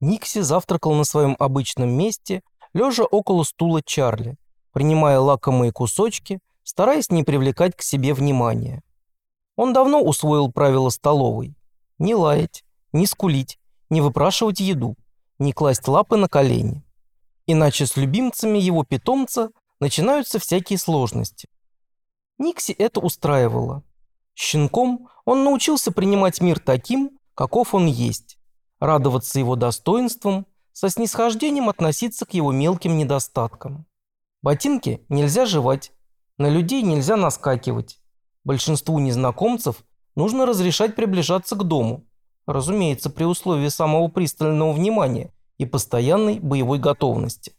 Никси завтракал на своем обычном месте, лежа около стула Чарли, принимая лакомые кусочки, стараясь не привлекать к себе внимания. Он давно усвоил правила столовой. Не лаять, не скулить, не выпрашивать еду, не класть лапы на колени. Иначе с любимцами его питомца начинаются всякие сложности. Никси это устраивало. Щенком он научился принимать мир таким, каков он есть, радоваться его достоинствам, со снисхождением относиться к его мелким недостаткам. Ботинки нельзя жевать, на людей нельзя наскакивать. Большинству незнакомцев нужно разрешать приближаться к дому, разумеется, при условии самого пристального внимания и постоянной боевой готовности.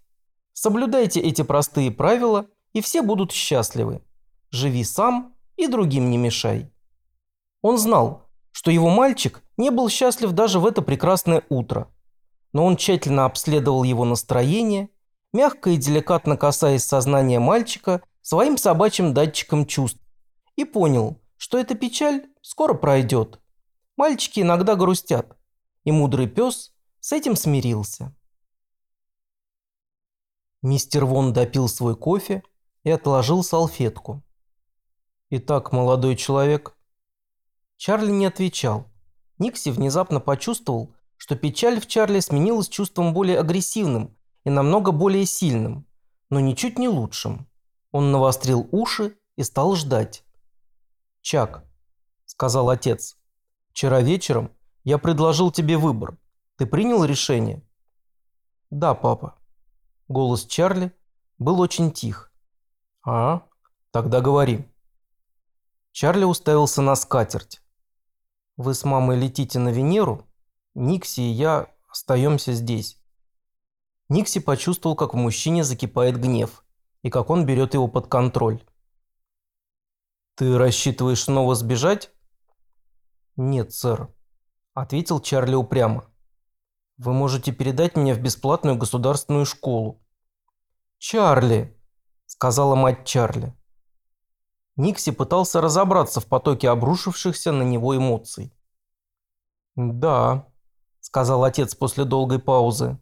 Соблюдайте эти простые правила, и все будут счастливы. Живи сам и другим не мешай. Он знал, что его мальчик не был счастлив даже в это прекрасное утро. Но он тщательно обследовал его настроение, мягко и деликатно касаясь сознания мальчика своим собачьим датчиком чувств, и понял, что эта печаль скоро пройдет. Мальчики иногда грустят, и мудрый пес с этим смирился. Мистер Вон допил свой кофе и отложил салфетку. «Итак, молодой человек...» Чарли не отвечал. Никси внезапно почувствовал, что печаль в Чарли сменилась чувством более агрессивным и намного более сильным, но ничуть не лучшим. Он навострил уши и стал ждать. «Чак», – сказал отец, – «вчера вечером я предложил тебе выбор. Ты принял решение?» «Да, папа». Голос Чарли был очень тих. «А, тогда говори». Чарли уставился на скатерть. «Вы с мамой летите на Венеру? Никси и я остаемся здесь». Никси почувствовал, как в мужчине закипает гнев, и как он берет его под контроль. «Ты рассчитываешь снова сбежать?» «Нет, сэр», – ответил Чарли упрямо. «Вы можете передать меня в бесплатную государственную школу». «Чарли!» – сказала мать Чарли. Никси пытался разобраться в потоке обрушившихся на него эмоций. «Да», – сказал отец после долгой паузы.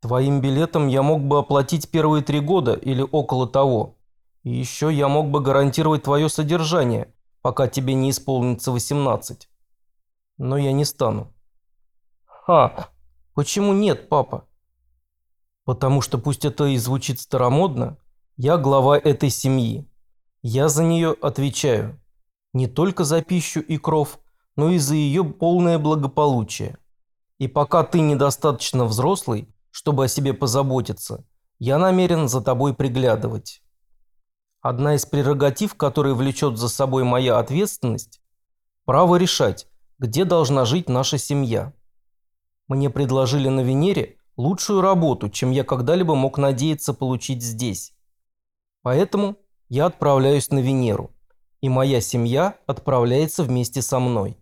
«Твоим билетом я мог бы оплатить первые три года или около того. И еще я мог бы гарантировать твое содержание, пока тебе не исполнится 18. Но я не стану». «Ха! Почему нет, папа?» «Потому что пусть это и звучит старомодно, я глава этой семьи. Я за нее отвечаю. Не только за пищу и кров, но и за ее полное благополучие. И пока ты недостаточно взрослый, чтобы о себе позаботиться, я намерен за тобой приглядывать. Одна из прерогатив, которые влечет за собой моя ответственность – право решать, где должна жить наша семья. Мне предложили на Венере лучшую работу, чем я когда-либо мог надеяться получить здесь. Поэтому я отправляюсь на Венеру, и моя семья отправляется вместе со мной.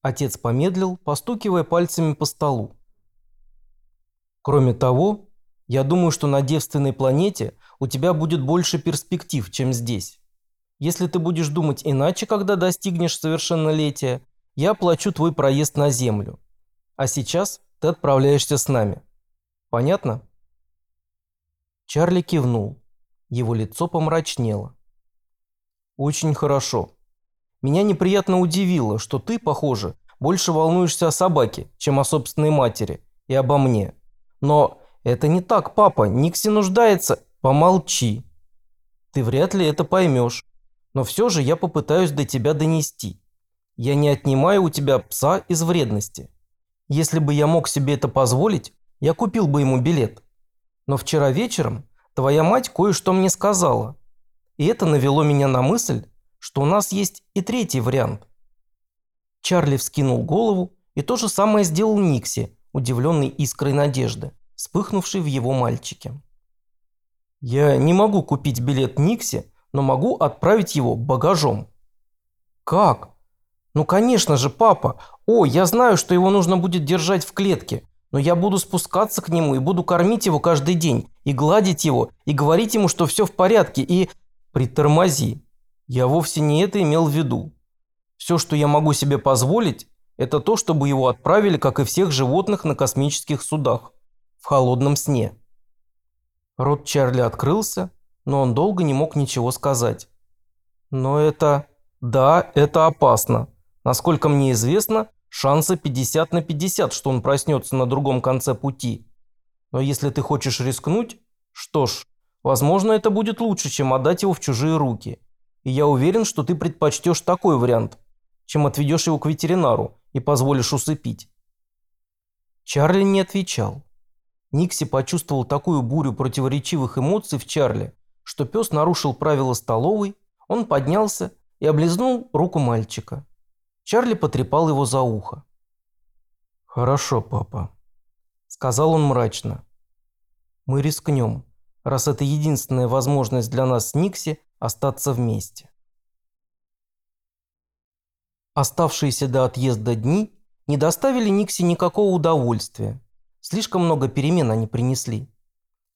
Отец помедлил, постукивая пальцами по столу. Кроме того, я думаю, что на девственной планете у тебя будет больше перспектив, чем здесь. Если ты будешь думать иначе, когда достигнешь совершеннолетия, я оплачу твой проезд на Землю. А сейчас ты отправляешься с нами. Понятно? Чарли кивнул. Его лицо помрачнело. «Очень хорошо. Меня неприятно удивило, что ты, похоже, больше волнуешься о собаке, чем о собственной матери и обо мне. Но это не так, папа, Никси нуждается. Помолчи. Ты вряд ли это поймешь. Но все же я попытаюсь до тебя донести. Я не отнимаю у тебя пса из вредности. Если бы я мог себе это позволить, я купил бы ему билет. Но вчера вечером Твоя мать кое-что мне сказала. И это навело меня на мысль, что у нас есть и третий вариант. Чарли вскинул голову, и то же самое сделал Никси, удивленный искрой надежды, вспыхнувшей в его мальчике. «Я не могу купить билет Никси, но могу отправить его багажом». «Как?» «Ну, конечно же, папа. О, я знаю, что его нужно будет держать в клетке. Но я буду спускаться к нему и буду кормить его каждый день, и гладить его, и говорить ему, что все в порядке, и... Притормози. Я вовсе не это имел в виду. Все, что я могу себе позволить, это то, чтобы его отправили, как и всех животных на космических судах, в холодном сне. Рот Чарли открылся, но он долго не мог ничего сказать. Но это... Да, это опасно. Насколько мне известно, шансы 50 на 50, что он проснется на другом конце пути. Но если ты хочешь рискнуть, что ж, возможно, это будет лучше, чем отдать его в чужие руки. И я уверен, что ты предпочтешь такой вариант, чем отведешь его к ветеринару и позволишь усыпить. Чарли не отвечал. Никси почувствовал такую бурю противоречивых эмоций в Чарли, что пес нарушил правила столовой, он поднялся и облизнул руку мальчика. Чарли потрепал его за ухо. «Хорошо, папа», – сказал он мрачно. «Мы рискнем, раз это единственная возможность для нас с Никси остаться вместе». Оставшиеся до отъезда дни не доставили Никси никакого удовольствия. Слишком много перемен они принесли.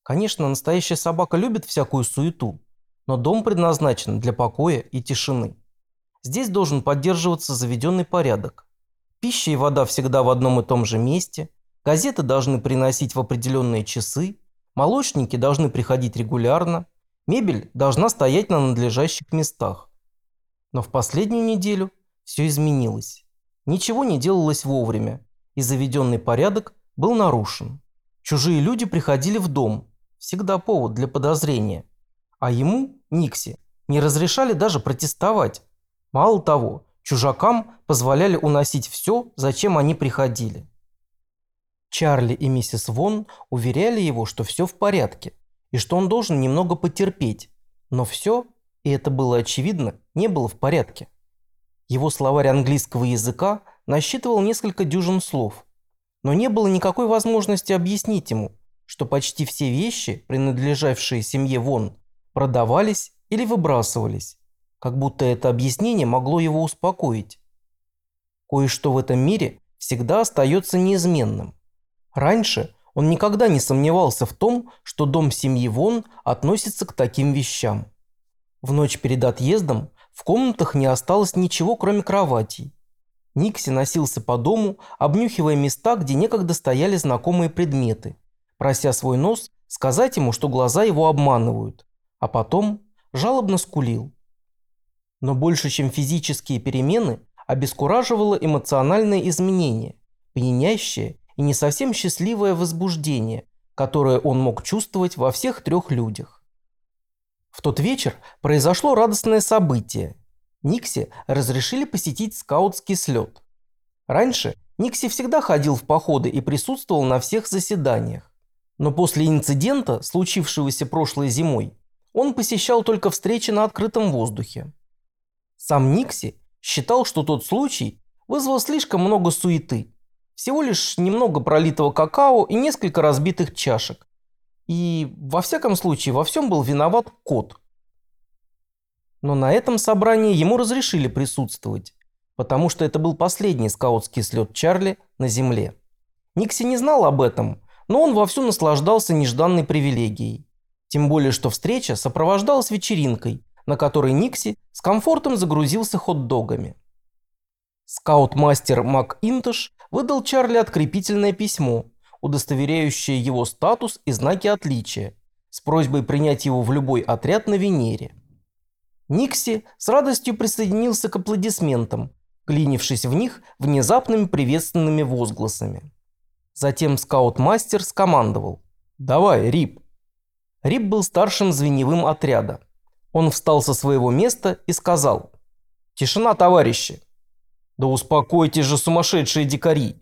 Конечно, настоящая собака любит всякую суету, но дом предназначен для покоя и тишины. Здесь должен поддерживаться заведенный порядок. Пища и вода всегда в одном и том же месте, газеты должны приносить в определенные часы, молочники должны приходить регулярно, мебель должна стоять на надлежащих местах. Но в последнюю неделю все изменилось. Ничего не делалось вовремя, и заведенный порядок был нарушен. Чужие люди приходили в дом, всегда повод для подозрения. А ему, Никси, не разрешали даже протестовать. Мало того, чужакам позволяли уносить все, зачем они приходили. Чарли и миссис Вон уверяли его, что все в порядке, и что он должен немного потерпеть. Но все, и это было очевидно, не было в порядке. Его словарь английского языка насчитывал несколько дюжин слов, но не было никакой возможности объяснить ему, что почти все вещи, принадлежавшие семье Вон, продавались или выбрасывались, как будто это объяснение могло его успокоить. Кое-что в этом мире всегда остается неизменным. Раньше он никогда не сомневался в том, что дом семьи Вон относится к таким вещам. В ночь перед отъездом в комнатах не осталось ничего, кроме кроватей. Никси носился по дому, обнюхивая места, где некогда стояли знакомые предметы, прося свой нос сказать ему, что глаза его обманывают, а потом жалобно скулил. Но больше, чем физические перемены, обескураживало эмоциональное изменение, пьянящее и не совсем счастливое возбуждение, которое он мог чувствовать во всех трех людях. В тот вечер произошло радостное событие. Никси разрешили посетить скаутский слет. Раньше Никси всегда ходил в походы и присутствовал на всех заседаниях. Но после инцидента, случившегося прошлой зимой, он посещал только встречи на открытом воздухе. Сам Никси считал, что тот случай вызвал слишком много суеты. Всего лишь немного пролитого какао и несколько разбитых чашек, и, во всяком случае, во всем был виноват кот. Но на этом собрании ему разрешили присутствовать, потому что это был последний скаутский слет Чарли на земле. Никси не знал об этом, но он вовсю наслаждался нежданной привилегией. Тем более, что встреча сопровождалась вечеринкой, на которой Никси с комфортом загрузился хот-догами. Скаут-мастер Мак Интош выдал Чарли открепительное письмо, удостоверяющее его статус и знаки отличия, с просьбой принять его в любой отряд на Венере. Никси с радостью присоединился к аплодисментам, клинившись в них внезапными приветственными возгласами. Затем скаут-мастер скомандовал «Давай, Рип!». Рип был старшим звеневым отряда. Он встал со своего места и сказал «Тишина, товарищи!» «Да успокойтесь же, сумасшедшие дикари!»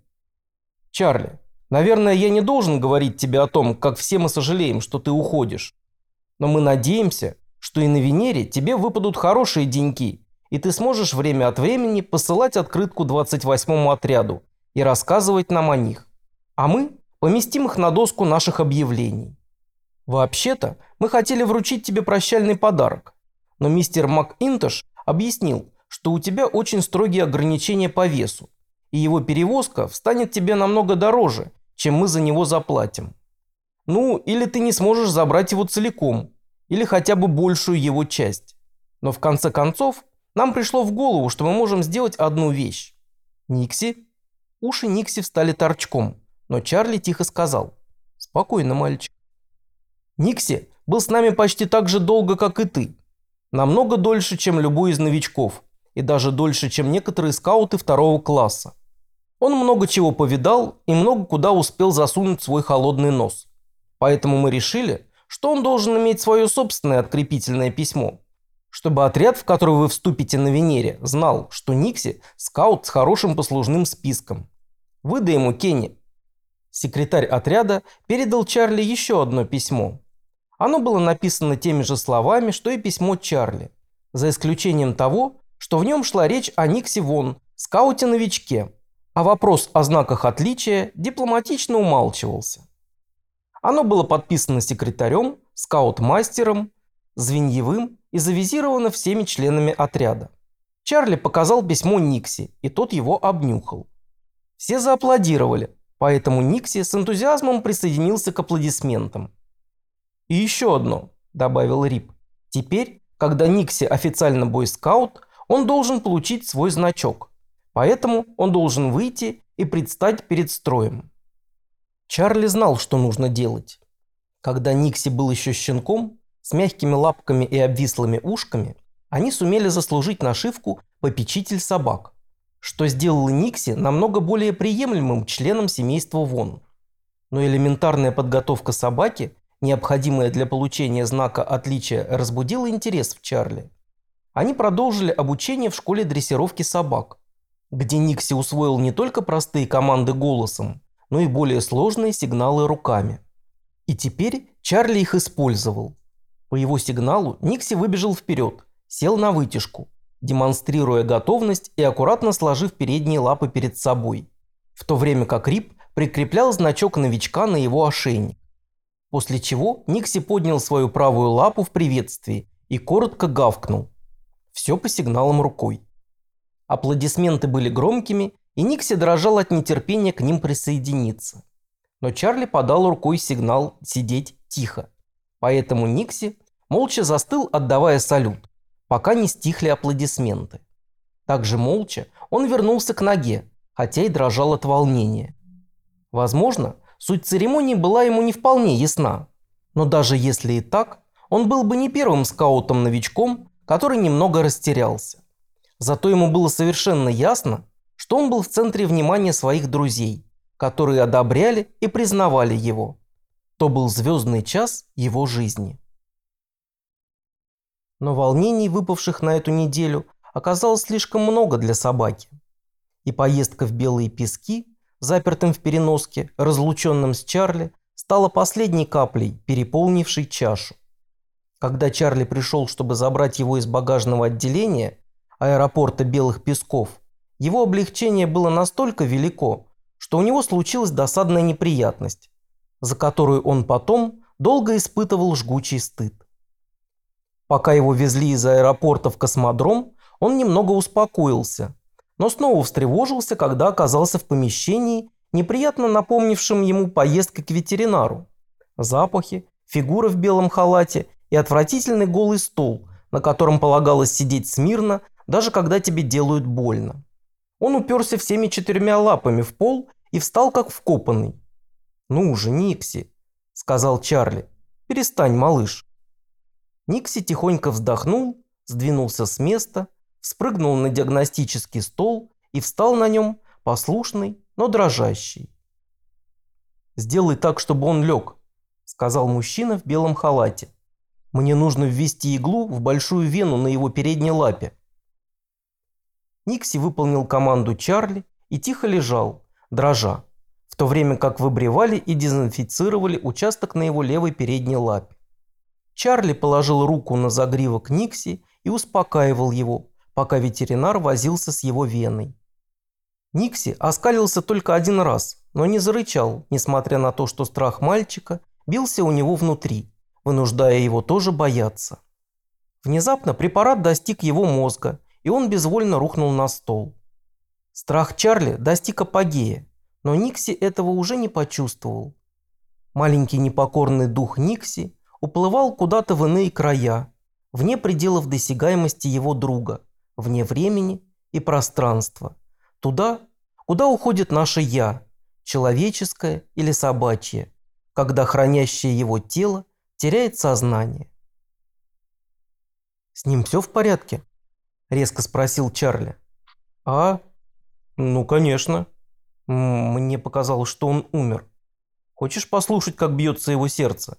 «Чарли, Наверное, я не должен говорить тебе о том, как все мы сожалеем, что ты уходишь. Но мы надеемся, что и на Венере тебе выпадут хорошие деньки, и ты сможешь время от времени посылать открытку 28-му отряду и рассказывать нам о них. А мы поместим их на доску наших объявлений. Вообще-то, мы хотели вручить тебе прощальный подарок, но мистер МакИнтош объяснил, что у тебя очень строгие ограничения по весу, и его перевозка встанет тебе намного дороже, чем мы за него заплатим. Ну, или ты не сможешь забрать его целиком, или хотя бы большую его часть. Но в конце концов, нам пришло в голову, что мы можем сделать одну вещь. Никси Уши Никси встали торчком, но Чарли тихо сказал «Спокойно, мальчик». «Никси был с нами почти так же долго, как и ты. Намного дольше, чем любой из новичков, и даже дольше, чем некоторые скауты второго класса. Он много чего повидал и много куда успел засунуть свой холодный нос. Поэтому мы решили, что он должен иметь свое собственное открепительное письмо, чтобы отряд, в который вы вступите на Венере, знал, что Никси – скаут с хорошим послужным списком. Выдай ему Кенни. Секретарь отряда передал Чарли еще одно письмо. Оно было написано теми же словами, что и письмо Чарли, за исключением того, что в нем шла речь о Никси Вон, скауте-новичке, а вопрос о знаках отличия дипломатично умалчивался. Оно было подписано секретарем, скаут-мастером, Звеньевым и завизировано всеми членами отряда. Чарли показал письмо Никси, и тот его обнюхал. Все зааплодировали, поэтому Никси с энтузиазмом присоединился к аплодисментам. «И еще одно», – добавил Рип. «Теперь, когда Никси официально бойскаут, он должен получить свой значок. Поэтому он должен выйти и предстать перед строем. Чарли знал, что нужно делать. Когда Никси был еще щенком, с мягкими лапками и обвислыми ушками, они сумели заслужить нашивку «попечитель собак», что сделало Никси намного более приемлемым членом семейства Вон. Но элементарная подготовка собаки, необходимая для получения знака отличия, разбудила интерес в Чарли. Они продолжили обучение в школе дрессировки собак – где Никси усвоил не только простые команды голосом, но и более сложные сигналы руками. И теперь Чарли их использовал. По его сигналу Никси выбежал вперед, сел на вытяжку, демонстрируя готовность и аккуратно сложив передние лапы перед собой, в то время как Рип прикреплял значок новичка на его ошейник. После чего Никси поднял свою правую лапу в приветствии и коротко гавкнул. Все по сигналам рукой. Аплодисменты были громкими, и Никси дрожал от нетерпения к ним присоединиться. Но Чарли подал рукой сигнал сидеть тихо. Поэтому Никси молча застыл, отдавая салют, пока не стихли аплодисменты. Также молча он вернулся к ноге, хотя и дрожал от волнения. Возможно, суть церемонии была ему не вполне ясна. Но даже если и так, он был бы не первым скаутом-новичком, который немного растерялся. Зато ему было совершенно ясно, что он был в центре внимания своих друзей, которые одобряли и признавали его. То был звездный час его жизни. Но волнений, выпавших на эту неделю, оказалось слишком много для собаки. И поездка в Белые Пески, запертым в переноске, разлученным с Чарли, стала последней каплей, переполнившей чашу. Когда Чарли пришел, чтобы забрать его из багажного отделения, аэропорта Белых Песков, его облегчение было настолько велико, что у него случилась досадная неприятность, за которую он потом долго испытывал жгучий стыд. Пока его везли из аэропорта в космодром, он немного успокоился, но снова встревожился, когда оказался в помещении, неприятно напомнившем ему поездку к ветеринару. Запахи, фигура в белом халате и отвратительный голый стол, на котором полагалось сидеть смирно даже когда тебе делают больно. Он уперся всеми четырьмя лапами в пол и встал как вкопанный. «Ну уже, Никси», – сказал Чарли, – «перестань, малыш». Никси тихонько вздохнул, сдвинулся с места, спрыгнул на диагностический стол и встал на нем, послушный, но дрожащий. «Сделай так, чтобы он лег», – сказал мужчина в белом халате. «Мне нужно ввести иглу в большую вену на его передней лапе». Никси выполнил команду Чарли и тихо лежал, дрожа, в то время как выбривали и дезинфицировали участок на его левой передней лапе. Чарли положил руку на загривок Никси и успокаивал его, пока ветеринар возился с его веной. Никси оскалился только один раз, но не зарычал, несмотря на то, что страх мальчика бился у него внутри, вынуждая его тоже бояться. Внезапно препарат достиг его мозга, и он безвольно рухнул на стол. Страх Чарли достиг апогея, но Никси этого уже не почувствовал. Маленький непокорный дух Никси уплывал куда-то в иные края, вне пределов досягаемости его друга, вне времени и пространства, туда, Куда уходит наше «я», человеческое или собачье, когда хранящее его тело теряет сознание? «С ним все в порядке?» – резко спросил Чарли. «А? Ну, конечно. Мне показалось, что он умер. Хочешь послушать, как бьется его сердце?»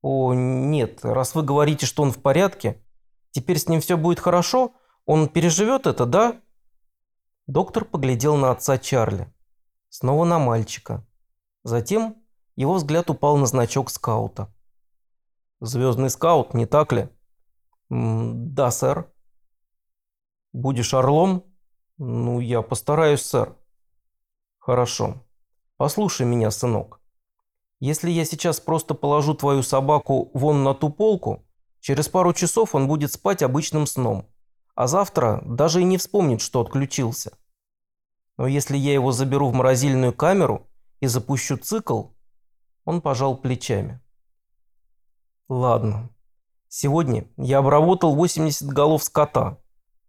«О, нет, раз вы говорите, что он в порядке, теперь с ним все будет хорошо, он переживет это, да?» Доктор поглядел на отца Чарли. Снова на мальчика. Затем его взгляд упал на значок скаута. «Звездный скаут, не так ли?» «Да, сэр». «Будешь орлом?» «Ну, я постараюсь, сэр». «Хорошо. Послушай меня, сынок. Если я сейчас просто положу твою собаку вон на ту полку, через пару часов он будет спать обычным сном а завтра даже и не вспомнит, что отключился. Но если я его заберу в морозильную камеру и запущу цикл, он пожал плечами. Ладно. Сегодня я обработал 80 голов скота.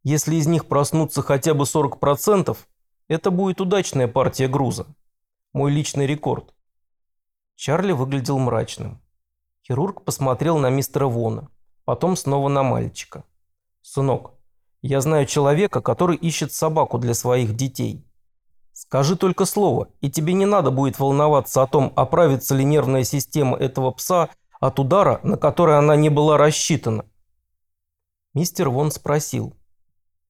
Если из них проснутся хотя бы 40%, это будет удачная партия груза. Мой личный рекорд. Чарли выглядел мрачным. Хирург посмотрел на мистера Вона, потом снова на мальчика. «Сынок, я знаю человека, который ищет собаку для своих детей. Скажи только слово, и тебе не надо будет волноваться о том, оправится ли нервная система этого пса от удара, на который она не была рассчитана. Мистер Вон спросил.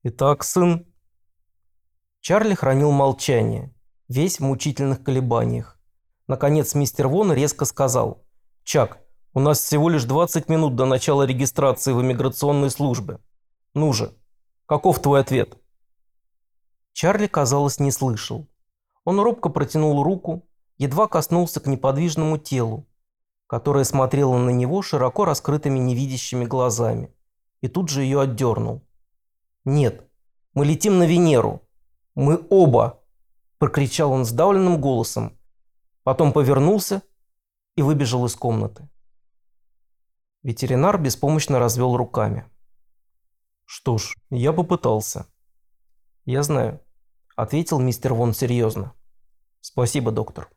«Итак, сын?» Чарли хранил молчание, весь в мучительных колебаниях. Наконец мистер Вон резко сказал. «Чак, у нас всего лишь 20 минут до начала регистрации в иммиграционной службе. Ну же, Каков твой ответ?» Чарли, казалось, не слышал. Он робко протянул руку, едва коснулся к неподвижному телу, которое смотрело на него широко раскрытыми невидящими глазами, и тут же ее отдернул. «Нет, мы летим на Венеру. Мы оба!» – прокричал он сдавленным голосом. Потом повернулся и выбежал из комнаты. Ветеринар беспомощно развел руками. Что ж, я попытался. Я знаю, ответил мистер Вон серьезно. Спасибо, доктор.